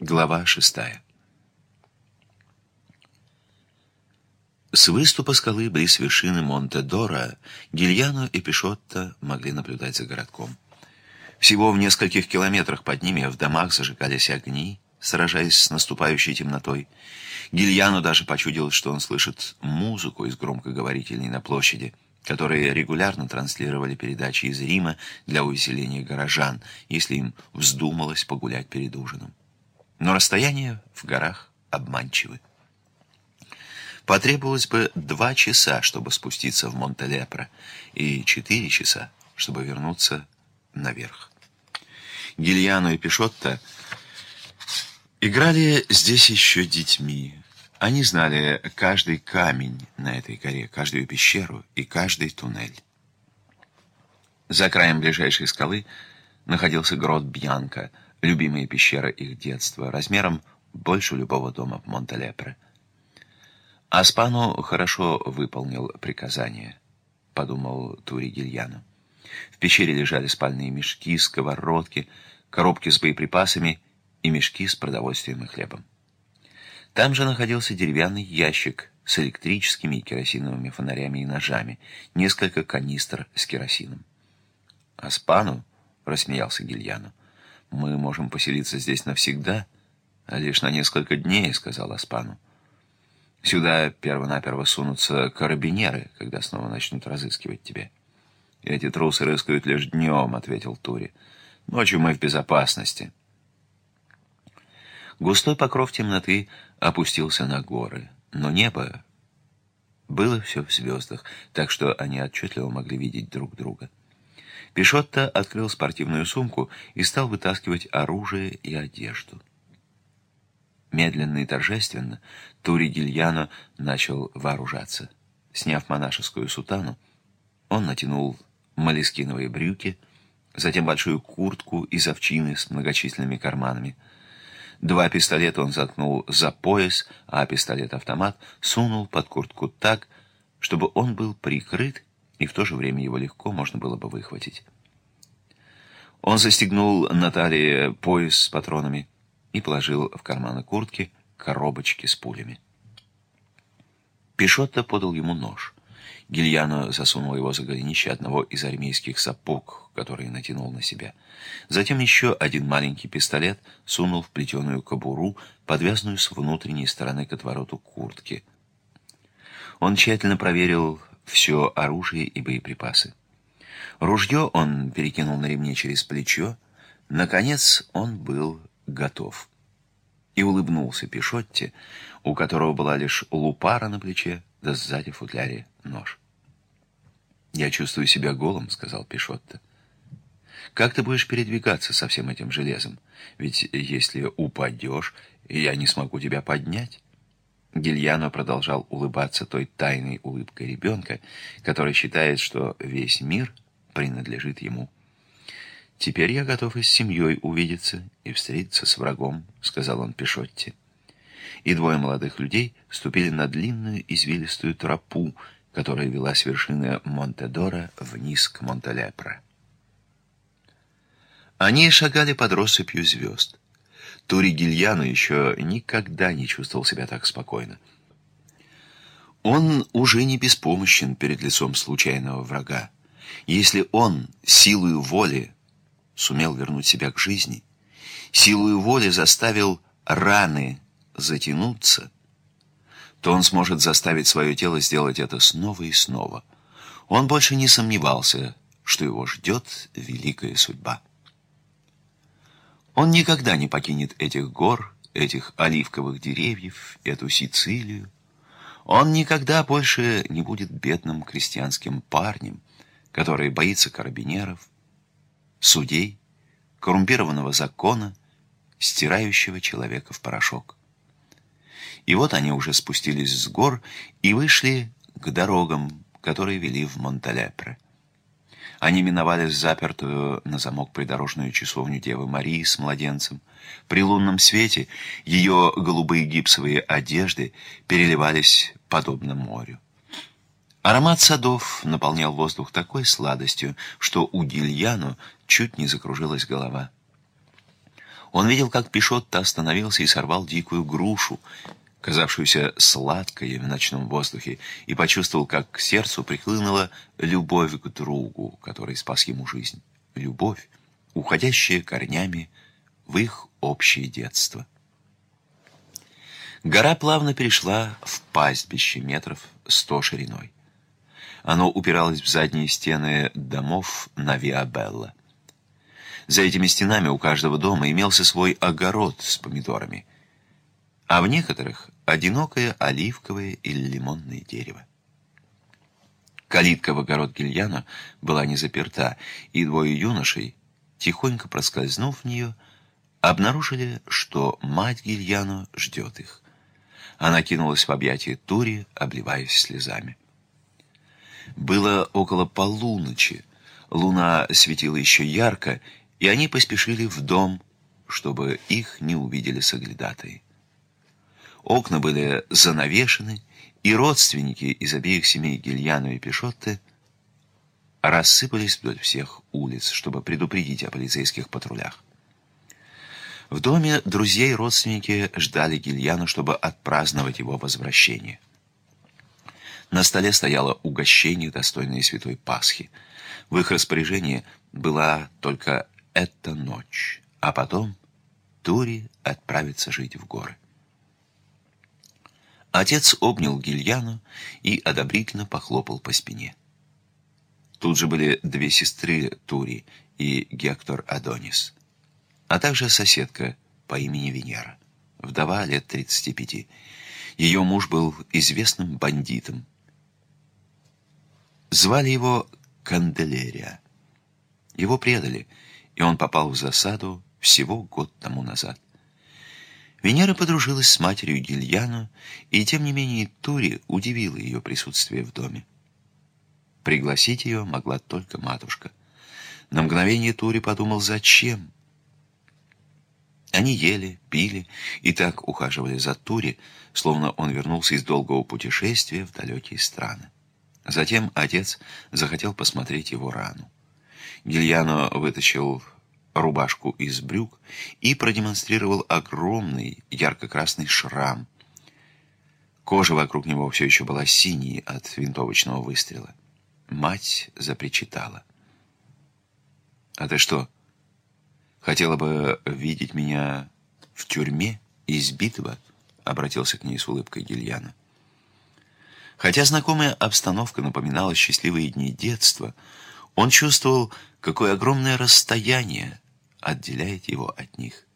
Глава шестая. С выступа скалы близ вершины Монте-Дора Гильяно и Пишотто могли наблюдать за городком. Всего в нескольких километрах под ними в домах зажигались огни, сражаясь с наступающей темнотой. Гильяно даже почудил, что он слышит музыку из громкоговорителей на площади, которые регулярно транслировали передачи из Рима для увеселения горожан, если им вздумалось погулять перед ужином. Но расстояние в горах обманчивы. Потребовалось бы два часа, чтобы спуститься в Монтелепро, и четыре часа, чтобы вернуться наверх. Гильяно и Пишотто играли здесь еще детьми. Они знали каждый камень на этой горе, каждую пещеру и каждый туннель. За краем ближайшей скалы находился грот Бьянка — любимая пещера их детства, размером больше любого дома в Монтелепре. Аспану хорошо выполнил приказание, подумал Тури Гильяно. В пещере лежали спальные мешки, сковородки, коробки с боеприпасами и мешки с продовольствием и хлебом. Там же находился деревянный ящик с электрическими и керосиновыми фонарями и ножами, несколько канистр с керосином. «Аспану?» — рассмеялся Гильяно. «Мы можем поселиться здесь навсегда, а лишь на несколько дней», — сказал Аспану. «Сюда перво-наперво сунутся карабинеры, когда снова начнут разыскивать тебя». «Эти трусы рыскают лишь днем», — ответил Тури. «Ночью мы в безопасности». Густой покров темноты опустился на горы, но небо было все в звездах, так что они отчетливо могли видеть друг друга. Пишотто открыл спортивную сумку и стал вытаскивать оружие и одежду. Медленно и торжественно Тури Гильяно начал вооружаться. Сняв монашескую сутану, он натянул молескиновые брюки, затем большую куртку из овчины с многочисленными карманами. Два пистолета он заткнул за пояс, а пистолет-автомат сунул под куртку так, чтобы он был прикрыт и в то же время его легко можно было бы выхватить. Он застегнул на талии пояс с патронами и положил в карманы куртки коробочки с пулями. Пишотто подал ему нож. Гильяно засунул его за голенище одного из армейских сапог, который натянул на себя. Затем еще один маленький пистолет сунул в плетеную кобуру, подвязанную с внутренней стороны к отвороту куртки. Он тщательно проверил все оружие и боеприпасы. Ружье он перекинул на ремне через плечо. Наконец он был готов. И улыбнулся Пишотте, у которого была лишь лупара на плече, да сзади футляре нож. «Я чувствую себя голым», — сказал Пишотто. «Как ты будешь передвигаться со всем этим железом? Ведь если упадешь, я не смогу тебя поднять». Гильяно продолжал улыбаться той тайной улыбкой ребенка, который считает, что весь мир принадлежит ему. «Теперь я готов и с семьей увидеться и встретиться с врагом», — сказал он Пишотти. И двое молодых людей ступили на длинную извилистую тропу, которая вела с вершины Монтедора вниз к Монтелепро. Они шагали под россыпью звезд. Тури Гильяно еще никогда не чувствовал себя так спокойно. Он уже не беспомощен перед лицом случайного врага. Если он силою воли сумел вернуть себя к жизни, силою воли заставил раны затянуться, то он сможет заставить свое тело сделать это снова и снова. Он больше не сомневался, что его ждет великая судьба. Он никогда не покинет этих гор, этих оливковых деревьев, эту Сицилию. Он никогда больше не будет бедным крестьянским парнем, который боится карабинеров, судей, коррумпированного закона, стирающего человека в порошок. И вот они уже спустились с гор и вышли к дорогам, которые вели в Монталепре. Они миновали запертую на замок придорожную часовню Девы Марии с младенцем. При лунном свете ее голубые гипсовые одежды переливались подобно морю. Аромат садов наполнял воздух такой сладостью, что у Гильяну чуть не закружилась голова. Он видел, как Пишотто остановился и сорвал дикую грушу, казавшуюся сладкой в ночном воздухе, и почувствовал, как к сердцу приклынула любовь к другу, который спас ему жизнь. Любовь, уходящая корнями в их общее детство. Гора плавно перешла в пастбище метров сто шириной. Оно упиралось в задние стены домов на Виабелла. За этими стенами у каждого дома имелся свой огород с помидорами, а в некоторых — одинокое оливковое или лимонное дерево. Калитка в огород Гильяна была не заперта, и двое юношей, тихонько проскользнув в нее, обнаружили, что мать Гильяну ждет их. Она кинулась в объятия Тури, обливаясь слезами. Было около полуночи. Луна светила еще ярко, и они поспешили в дом, чтобы их не увидели соглядатые. Окна были занавешены, и родственники из обеих семей Гильяну и Пишотте рассыпались вдоль всех улиц, чтобы предупредить о полицейских патрулях. В доме друзья и родственники ждали Гильяну, чтобы отпраздновать его возвращение. На столе стояло угощение, достойное Святой Пасхи. В их распоряжении была только эта ночь, а потом Тури отправится жить в горы. Отец обнял Гильяну и одобрительно похлопал по спине. Тут же были две сестры Тури и Гектор Адонис, а также соседка по имени Венера, вдова лет 35. Ее муж был известным бандитом. Звали его Канделерия. Его предали — и он попал в засаду всего год тому назад. Венера подружилась с матерью Гильяно, и тем не менее Тури удивило ее присутствие в доме. Пригласить ее могла только матушка. На мгновение Тури подумал, зачем? Они ели, пили и так ухаживали за Тури, словно он вернулся из долгого путешествия в далекие страны. Затем отец захотел посмотреть его рану. Гильяно вытащил рубашку из брюк и продемонстрировал огромный ярко-красный шрам. Кожа вокруг него все еще была синей от винтовочного выстрела. Мать запричитала. «А ты что, хотела бы видеть меня в тюрьме, избитого?» — обратился к ней с улыбкой Гильяна. Хотя знакомая обстановка напоминала счастливые дни детства, он чувствовал, какое огромное расстояние отделяет его от них.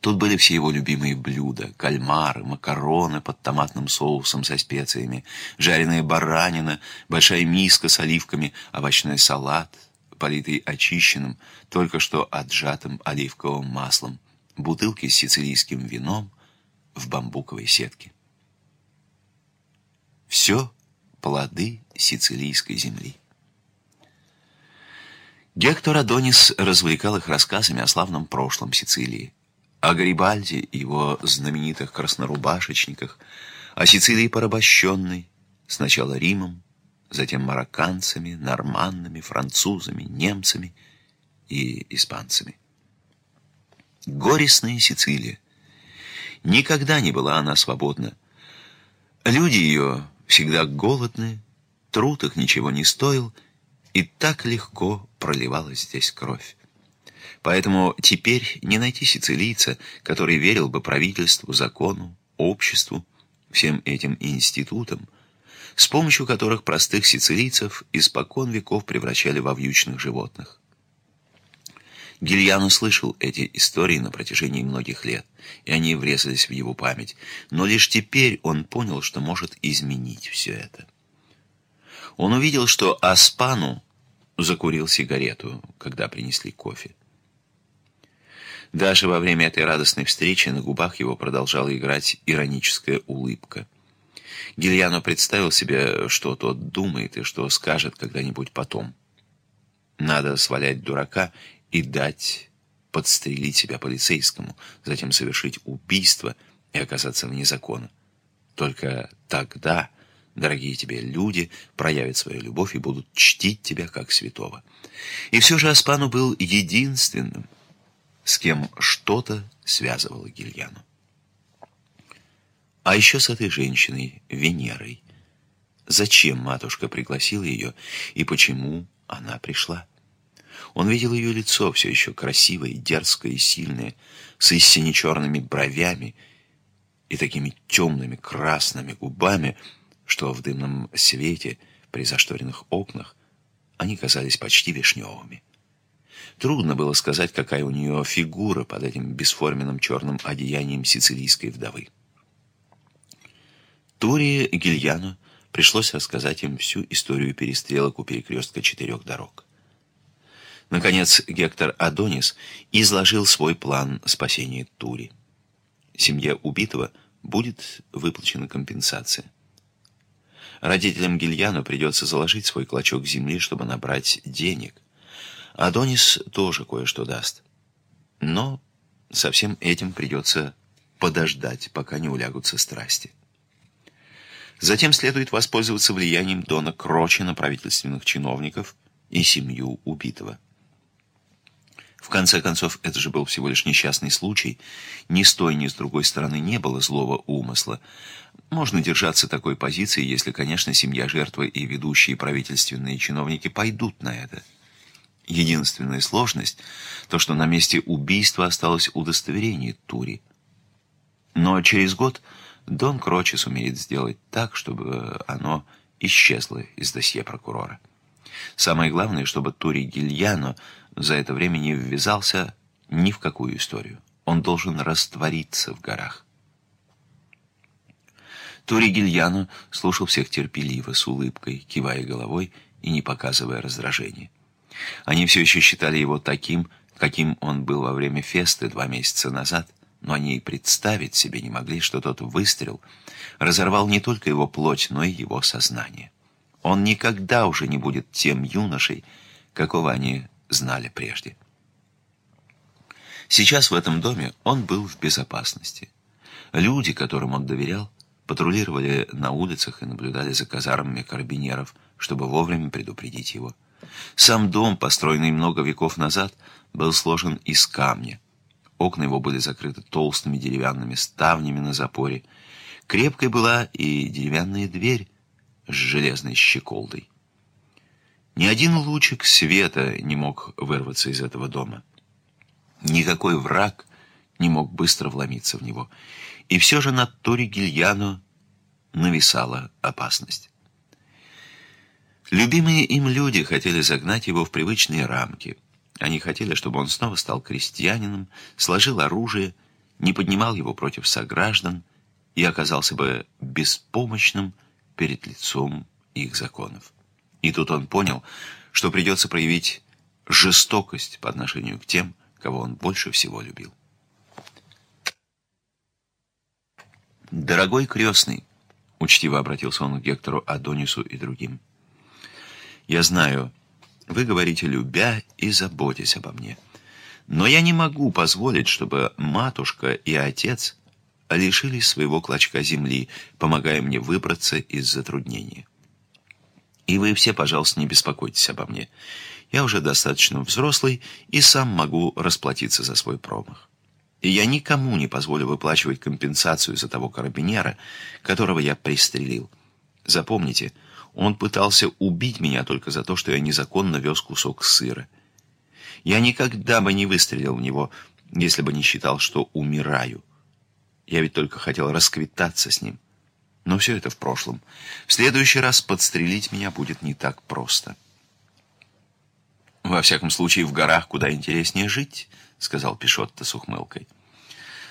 Тут были все его любимые блюда, кальмары, макароны под томатным соусом со специями, жареная баранина, большая миска с оливками, овощной салат, политый очищенным, только что отжатым оливковым маслом, бутылки с сицилийским вином в бамбуковой сетке. Все плоды сицилийской земли. Гектор Адонис развлекал их рассказами о славном прошлом Сицилии, о Гарибальде и его знаменитых краснорубашечниках, о Сицилии порабощенной, сначала Римом, затем марокканцами, норманнами, французами, немцами и испанцами. Горестная Сицилия. Никогда не была она свободна. Люди ее всегда голодны, труд их ничего не стоил — и так легко проливалась здесь кровь. Поэтому теперь не найти сицилийца, который верил бы правительству, закону, обществу, всем этим институтам, с помощью которых простых сицилийцев испокон веков превращали во вьючных животных. Гильяно слышал эти истории на протяжении многих лет, и они врезались в его память, но лишь теперь он понял, что может изменить все это. Он увидел, что Аспану закурил сигарету, когда принесли кофе. Даже во время этой радостной встречи на губах его продолжала играть ироническая улыбка. Гильяно представил себе, что тот думает и что скажет когда-нибудь потом. Надо свалять дурака и дать подстрелить себя полицейскому, затем совершить убийство и оказаться вне закона. Только тогда Дорогие тебе люди проявят свою любовь и будут чтить тебя как святого. И все же Аспану был единственным, с кем что-то связывало Гильяну. А еще с этой женщиной, Венерой. Зачем матушка пригласила ее и почему она пришла? Он видел ее лицо, все еще красивое, дерзкое и сильное, с истине черными бровями и такими темными красными губами, что в дымном свете при зашторенных окнах они казались почти вишневыми. Трудно было сказать, какая у нее фигура под этим бесформенным черным одеянием сицилийской вдовы. Туре Гильяну пришлось рассказать им всю историю перестрелок у перекрестка четырех дорог. Наконец, Гектор Адонис изложил свой план спасения Тури. Семье убитого будет выплачена компенсация. Родителям Гильяну придется заложить свой клочок земли, чтобы набрать денег. Адонис тоже кое-что даст. Но со всем этим придется подождать, пока не улягутся страсти. Затем следует воспользоваться влиянием Дона Крочи на правительственных чиновников и семью убитого. В конце концов, это же был всего лишь несчастный случай. Ни с той, ни с другой стороны не было злого умысла. Можно держаться такой позиции, если, конечно, семья жертвы и ведущие правительственные чиновники пойдут на это. Единственная сложность – то, что на месте убийства осталось удостоверение Тури. Но через год Дон Крочи сумеет сделать так, чтобы оно исчезло из досье прокурора. Самое главное, чтобы Тури Гильяно за это время не ввязался ни в какую историю. Он должен раствориться в горах. Тури Гильяно слушал всех терпеливо, с улыбкой, кивая головой и не показывая раздражения. Они все еще считали его таким, каким он был во время фесты два месяца назад, но они и представить себе не могли, что тот выстрел разорвал не только его плоть, но и его сознание. Он никогда уже не будет тем юношей, какого они знали прежде. Сейчас в этом доме он был в безопасности. Люди, которым он доверял, патрулировали на улицах и наблюдали за казармами карабинеров, чтобы вовремя предупредить его. Сам дом, построенный много веков назад, был сложен из камня. Окна его были закрыты толстыми деревянными ставнями на запоре. Крепкой была и деревянная дверь с железной щеколдой. Ни один лучик света не мог вырваться из этого дома. Никакой враг не мог быстро вломиться в него. И все же над Тори Гильяно нависала опасность. Любимые им люди хотели загнать его в привычные рамки. Они хотели, чтобы он снова стал крестьянином, сложил оружие, не поднимал его против сограждан и оказался бы беспомощным перед лицом их законов. И тут он понял, что придется проявить жестокость по отношению к тем, кого он больше всего любил. «Дорогой крестный», — учтиво обратился он к Гектору Адонису и другим, — я знаю, вы говорите, любя и заботясь обо мне. Но я не могу позволить, чтобы матушка и отец лишились своего клочка земли, помогая мне выбраться из затруднения. И вы все, пожалуйста, не беспокойтесь обо мне. Я уже достаточно взрослый и сам могу расплатиться за свой промах. И я никому не позволю выплачивать компенсацию за того карабинера, которого я пристрелил. Запомните, он пытался убить меня только за то, что я незаконно вез кусок сыра. Я никогда бы не выстрелил в него, если бы не считал, что умираю. Я ведь только хотел расквитаться с ним. Но все это в прошлом. В следующий раз подстрелить меня будет не так просто. «Во всяком случае, в горах куда интереснее жить», — сказал Пишотто с ухмылкой.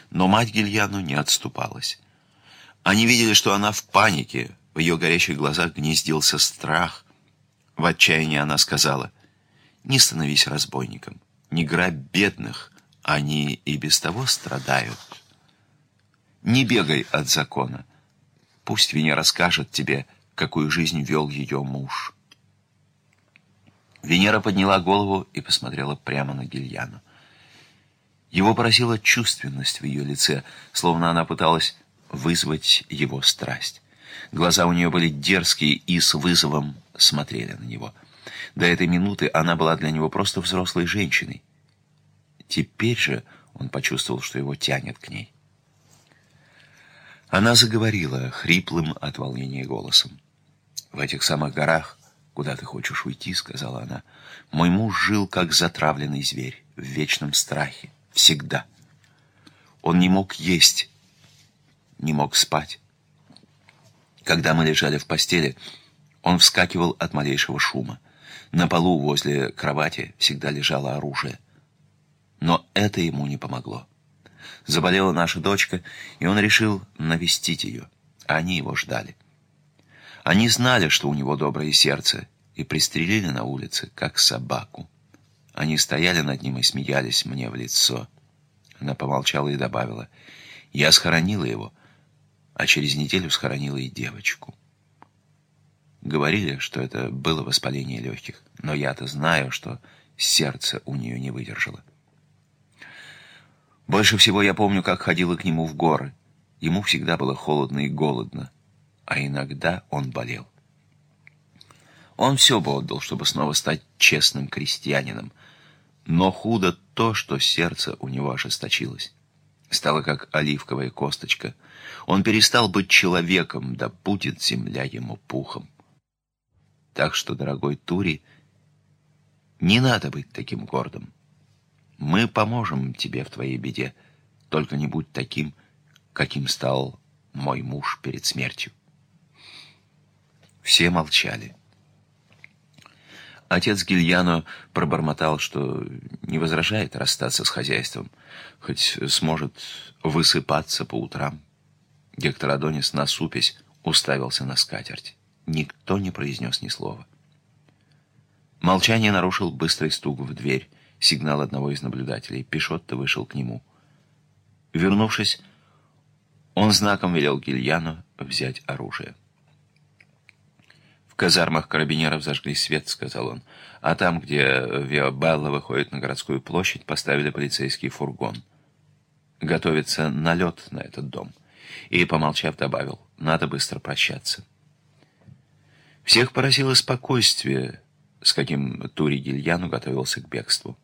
Но мать Гильяну не отступалась. Они видели, что она в панике, в ее горящих глазах гнездился страх. В отчаянии она сказала, «Не становись разбойником, не грабь бедных, они и без того страдают. Не бегай от закона. Пусть Венера скажет тебе, какую жизнь вел ее муж». Венера подняла голову и посмотрела прямо на Гильяну. Его поразила чувственность в ее лице, словно она пыталась вызвать его страсть. Глаза у нее были дерзкие и с вызовом смотрели на него. До этой минуты она была для него просто взрослой женщиной. Теперь же он почувствовал, что его тянет к ней. Она заговорила хриплым от волнения голосом. «В этих самых горах, куда ты хочешь уйти, — сказала она, — мой муж жил, как затравленный зверь, в вечном страхе, всегда. Он не мог есть, не мог спать. Когда мы лежали в постели, он вскакивал от малейшего шума. На полу возле кровати всегда лежало оружие. Но это ему не помогло. Заболела наша дочка, и он решил навестить ее. Они его ждали. Они знали, что у него доброе сердце, и пристрелили на улице, как собаку. Они стояли над ним и смеялись мне в лицо. Она помолчала и добавила, «Я схоронила его, а через неделю схоронила и девочку». Говорили, что это было воспаление легких, но я-то знаю, что сердце у нее не выдержало. Больше всего я помню, как ходила к нему в горы. Ему всегда было холодно и голодно, а иногда он болел. Он все бы отдал, чтобы снова стать честным крестьянином, но худо то, что сердце у него ожесточилось. Стало как оливковая косточка. Он перестал быть человеком, да будет земля ему пухом. Так что, дорогой Тури, не надо быть таким гордым. Мы поможем тебе в твоей беде, только не будь таким, каким стал мой муж перед смертью. Все молчали. Отец Гильяно пробормотал, что не возражает расстаться с хозяйством, хоть сможет высыпаться по утрам. Гектор Адонис, насупясь, уставился на скатерть. Никто не произнес ни слова. Молчание нарушил быстрый стук в дверь, сигнал одного из наблюдателей. Пишотто вышел к нему. Вернувшись, он знаком велел Гильяну взять оружие. «В казармах карабинеров зажгли свет», — сказал он. «А там, где Виабелла выходит на городскую площадь, поставили полицейский фургон. Готовится налет на этот дом». И, помолчав, добавил, «Надо быстро прощаться». Всех поразило спокойствие, с каким Тури Гильяну готовился к бегству.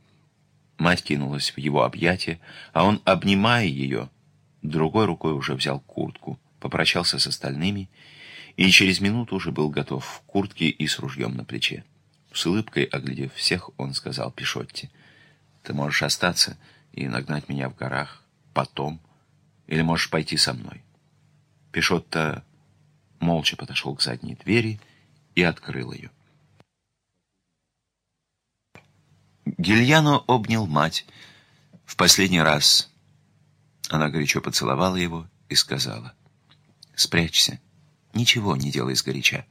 Мать кинулась в его объятия, а он, обнимая ее, другой рукой уже взял куртку, попрощался с остальными и через минуту уже был готов в куртке и с ружьем на плече. С улыбкой, оглядев всех, он сказал Пишотти, «Ты можешь остаться и нагнать меня в горах потом, или можешь пойти со мной». Пишотто молча подошел к задней двери и открыл ее. Гильяно обнял мать. В последний раз она горячо поцеловала его и сказала, «Спрячься, ничего не делай сгоряча,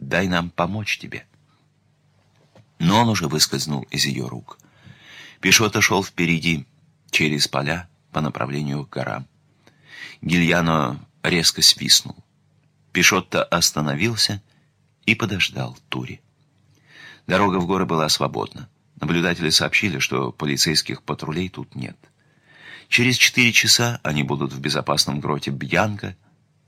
дай нам помочь тебе». Но он уже выскользнул из ее рук. Пишота шел впереди, через поля, по направлению к горам. Гильяно резко свистнул. Пишотто остановился и подождал Тури. Дорога в горы была свободна. Наблюдатели сообщили, что полицейских патрулей тут нет. Через четыре часа они будут в безопасном гроте Бьянка,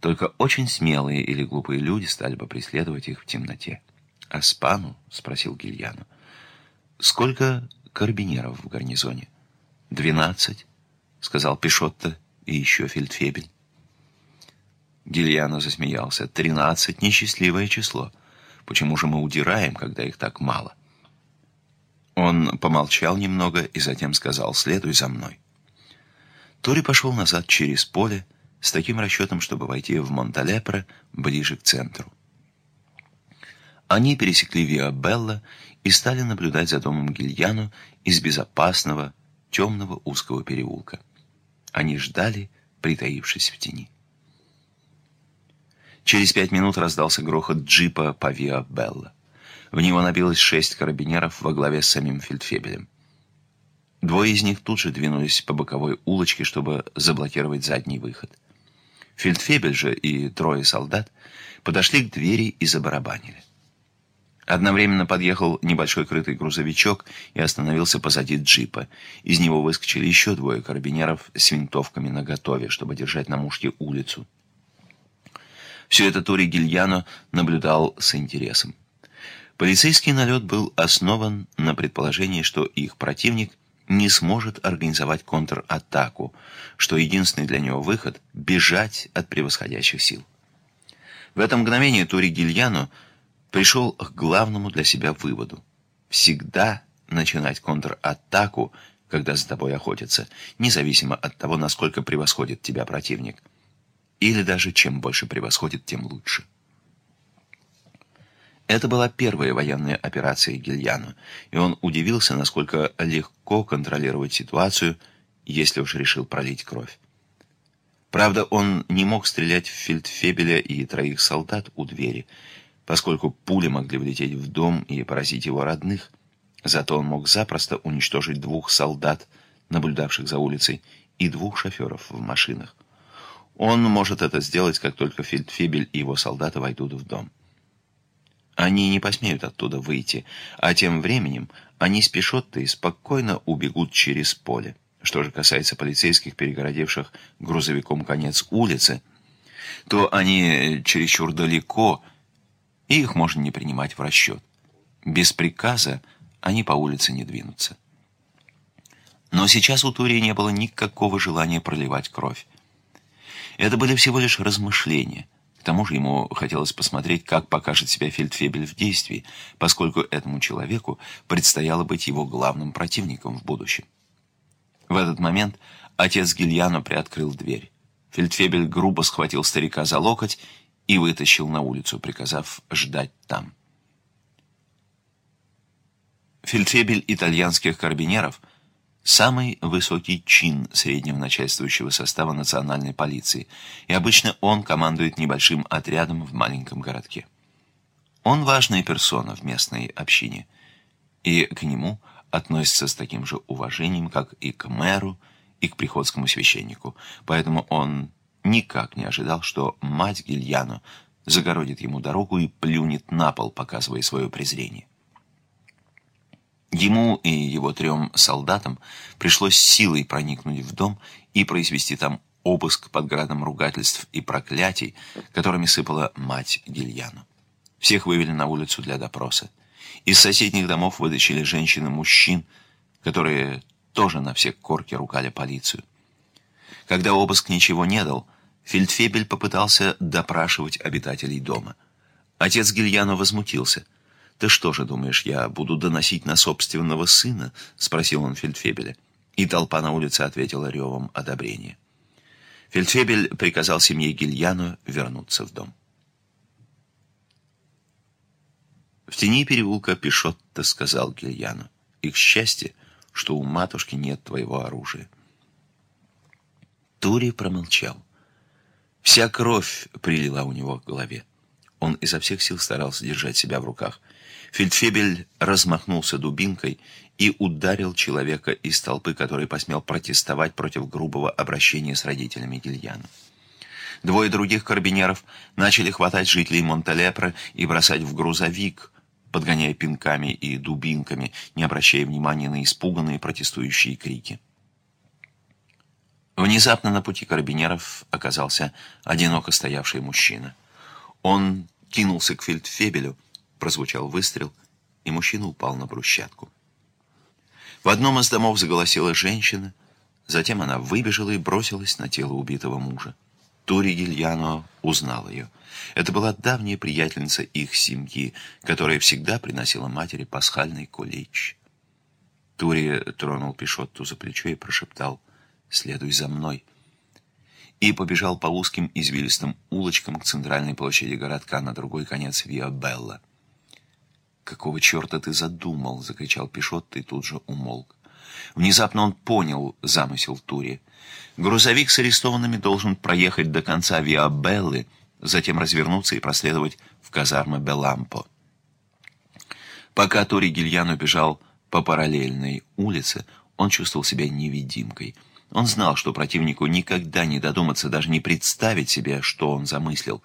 только очень смелые или глупые люди стали бы преследовать их в темноте. «Аспану?» — спросил Гильяну. «Сколько карабинеров в гарнизоне?» «Двенадцать», — сказал Пишотто и еще фельдфебель. Гильяно засмеялся. «Тринадцать — несчастливое число». Почему же мы удираем, когда их так мало? Он помолчал немного и затем сказал «Следуй за мной». Тори пошел назад через поле с таким расчетом, чтобы войти в Монталепре ближе к центру. Они пересекли Виа-Белла и стали наблюдать за домом Гильяну из безопасного, темного узкого переулка. Они ждали, притаившись в тени. Через пять минут раздался грохот джипа по Виа Белла. В него набилось шесть карабинеров во главе с самим фельдфебелем. Двое из них тут же двинулись по боковой улочке, чтобы заблокировать задний выход. Фельдфебель же и трое солдат подошли к двери и забарабанили. Одновременно подъехал небольшой крытый грузовичок и остановился позади джипа. Из него выскочили еще двое карабинеров с винтовками наготове, чтобы держать на мушке улицу. Все это Тори Гильяно наблюдал с интересом. Полицейский налет был основан на предположении, что их противник не сможет организовать контратаку, что единственный для него выход – бежать от превосходящих сил. В это мгновение Тури Гильяно пришел к главному для себя выводу. Всегда начинать контратаку, когда за тобой охотятся, независимо от того, насколько превосходит тебя противник. Или даже чем больше превосходит, тем лучше. Это была первая военная операция Гильяно, и он удивился, насколько легко контролировать ситуацию, если уж решил пролить кровь. Правда, он не мог стрелять в фельдфебеля и троих солдат у двери, поскольку пули могли влететь в дом и поразить его родных. Зато он мог запросто уничтожить двух солдат, наблюдавших за улицей, и двух шоферов в машинах. Он может это сделать, как только фельдфебель и его солдаты войдут в дом. Они не посмеют оттуда выйти, а тем временем они с пешотой спокойно убегут через поле. Что же касается полицейских, перегородивших грузовиком конец улицы, то они чересчур далеко, и их можно не принимать в расчет. Без приказа они по улице не двинутся. Но сейчас у Тури не было никакого желания проливать кровь. Это были всего лишь размышления – к тому же ему хотелось посмотреть, как покажет себя Фельдфебель в действии, поскольку этому человеку предстояло быть его главным противником в будущем. В этот момент отец Гильяно приоткрыл дверь. Фельдфебель грубо схватил старика за локоть и вытащил на улицу, приказав ждать там. Фельдфебель итальянских карбинеров – самый высокий чин среднего начальствующего состава национальной полиции, и обычно он командует небольшим отрядом в маленьком городке. Он важная персона в местной общине, и к нему относится с таким же уважением, как и к мэру, и к приходскому священнику, поэтому он никак не ожидал, что мать Гильяно загородит ему дорогу и плюнет на пол, показывая свое презрение. Ему и его трем солдатам пришлось силой проникнуть в дом и произвести там обыск под градом ругательств и проклятий, которыми сыпала мать Гильяну. Всех вывели на улицу для допроса. Из соседних домов вытащили женщин и мужчин, которые тоже на все корки ругали полицию. Когда обыск ничего не дал, Фельдфебель попытался допрашивать обитателей дома. Отец Гильяну возмутился – «Ты что же думаешь, я буду доносить на собственного сына?» — спросил он Фельдфебеля. И толпа на улице ответила ревом одобрения. Фельдфебель приказал семье Гильяну вернуться в дом. В тени переулка Пишотто сказал Гильяну. «Их счастье, что у матушки нет твоего оружия». Тури промолчал. Вся кровь прилила у него к голове. Он изо всех сил старался держать себя в руках — Фельдфебель размахнулся дубинкой и ударил человека из толпы, который посмел протестовать против грубого обращения с родителями Гильяна. Двое других карбинеров начали хватать жителей Монталепро и бросать в грузовик, подгоняя пинками и дубинками, не обращая внимания на испуганные протестующие крики. Внезапно на пути карабинеров оказался одиноко стоявший мужчина. Он кинулся к фельдфебелю, Прозвучал выстрел, и мужчина упал на брусчатку. В одном из домов заголосила женщина, затем она выбежала и бросилась на тело убитого мужа. Тури Гильяно узнал ее. Это была давняя приятельница их семьи, которая всегда приносила матери пасхальный кулич. Тури тронул Пишотту за плечо и прошептал «Следуй за мной» и побежал по узким извилистым улочкам к центральной площади городка на другой конец Виа-Белла. «Какого черта ты задумал?» — закричал Пишот и тут же умолк. Внезапно он понял замысел Тури. Грузовик с арестованными должен проехать до конца Виабеллы, затем развернуться и проследовать в казармы Белампо. Пока Тури Гильяно бежал по параллельной улице, он чувствовал себя невидимкой. Он знал, что противнику никогда не додуматься, даже не представить себе, что он замыслил.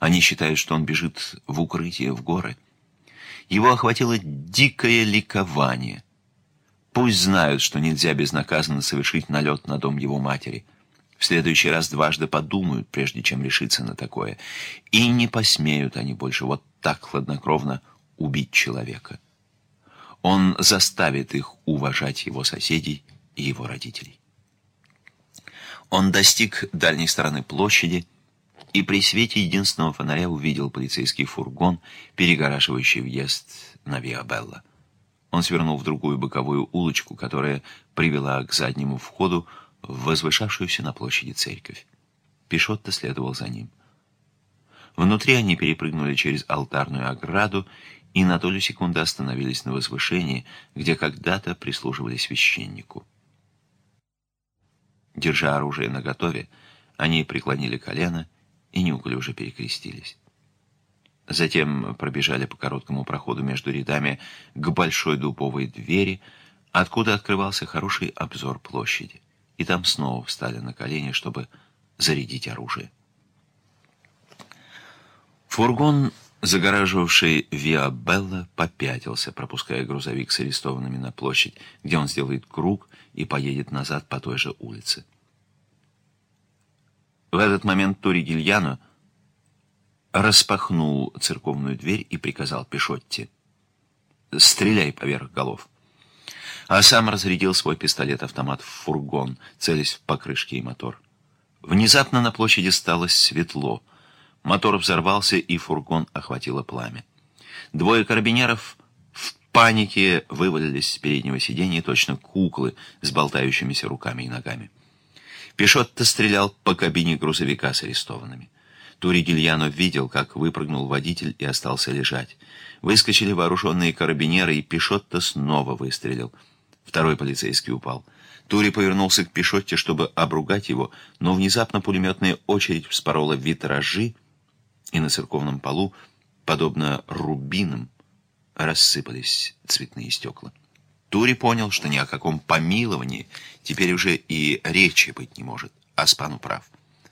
Они считают, что он бежит в укрытие в горы. Его охватило дикое ликование. Пусть знают, что нельзя безнаказанно совершить налет на дом его матери. В следующий раз дважды подумают, прежде чем решиться на такое. И не посмеют они больше вот так хладнокровно убить человека. Он заставит их уважать его соседей и его родителей. Он достиг дальней стороны площади и при свете единственного фонаря увидел полицейский фургон, перегораживающий въезд на Виабелла. Он свернул в другую боковую улочку, которая привела к заднему входу в возвышавшуюся на площади церковь. Пишотто следовал за ним. Внутри они перепрыгнули через алтарную ограду и на долю секунды остановились на возвышении, где когда-то прислуживали священнику. Держа оружие наготове, они преклонили колено и неуклюже перекрестились. Затем пробежали по короткому проходу между рядами к большой дубовой двери, откуда открывался хороший обзор площади. И там снова встали на колени, чтобы зарядить оружие. Фургон, загораживавший Виа Белла, попятился, пропуская грузовик с арестованными на площадь, где он сделает круг и поедет назад по той же улице. В этот момент Тори Гильяно распахнул церковную дверь и приказал Пишотти «Стреляй поверх голов». А сам разрядил свой пистолет-автомат в фургон, целясь в покрышки и мотор. Внезапно на площади стало светло. Мотор взорвался, и фургон охватило пламя. Двое карабинеров в панике вывалились с переднего сиденья, точно куклы с болтающимися руками и ногами. Пишотто стрелял по кабине грузовика с арестованными. Тури Гильяно видел, как выпрыгнул водитель и остался лежать. Выскочили вооруженные карабинеры, и Пишотто снова выстрелил. Второй полицейский упал. Тури повернулся к Пишотте, чтобы обругать его, но внезапно пулеметная очередь вспорола витражи, и на церковном полу, подобно рубинам, рассыпались цветные стекла. Тури понял, что ни о каком помиловании теперь уже и речи быть не может. Аспану прав.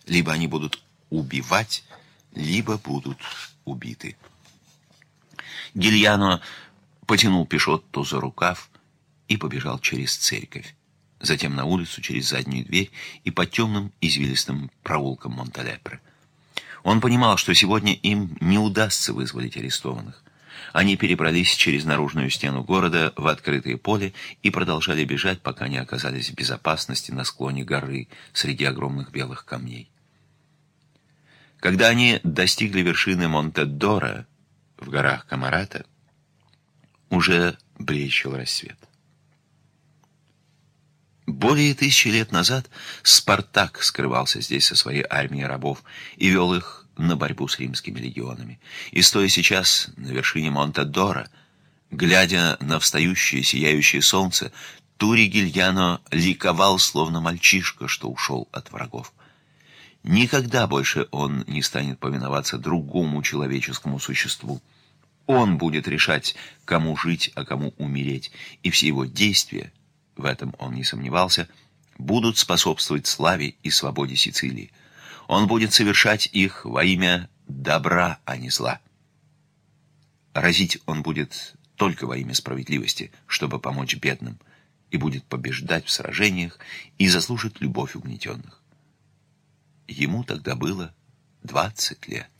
Либо они будут убивать, либо будут убиты. Гильяно потянул Пишотту за рукав и побежал через церковь. Затем на улицу, через заднюю дверь и по темным извилистым проулкам Монталепре. Он понимал, что сегодня им не удастся вызволить арестованных. Они перебрались через наружную стену города в открытое поле и продолжали бежать, пока не оказались в безопасности на склоне горы среди огромных белых камней. Когда они достигли вершины Монтедора в горах Камарата, уже брещил рассвет. Более тысячи лет назад Спартак скрывался здесь со своей армией рабов и вел их на борьбу с римскими легионами. И стоя сейчас на вершине Монтадора, глядя на встающее сияющее солнце, Тури Гильяно ликовал, словно мальчишка, что ушел от врагов. Никогда больше он не станет повиноваться другому человеческому существу. Он будет решать, кому жить, а кому умереть, и все его действия, в этом он не сомневался, будут способствовать славе и свободе Сицилии. Он будет совершать их во имя добра, а не зла. Разить он будет только во имя справедливости, чтобы помочь бедным, и будет побеждать в сражениях и заслужит любовь угнетенных. Ему тогда было двадцать лет.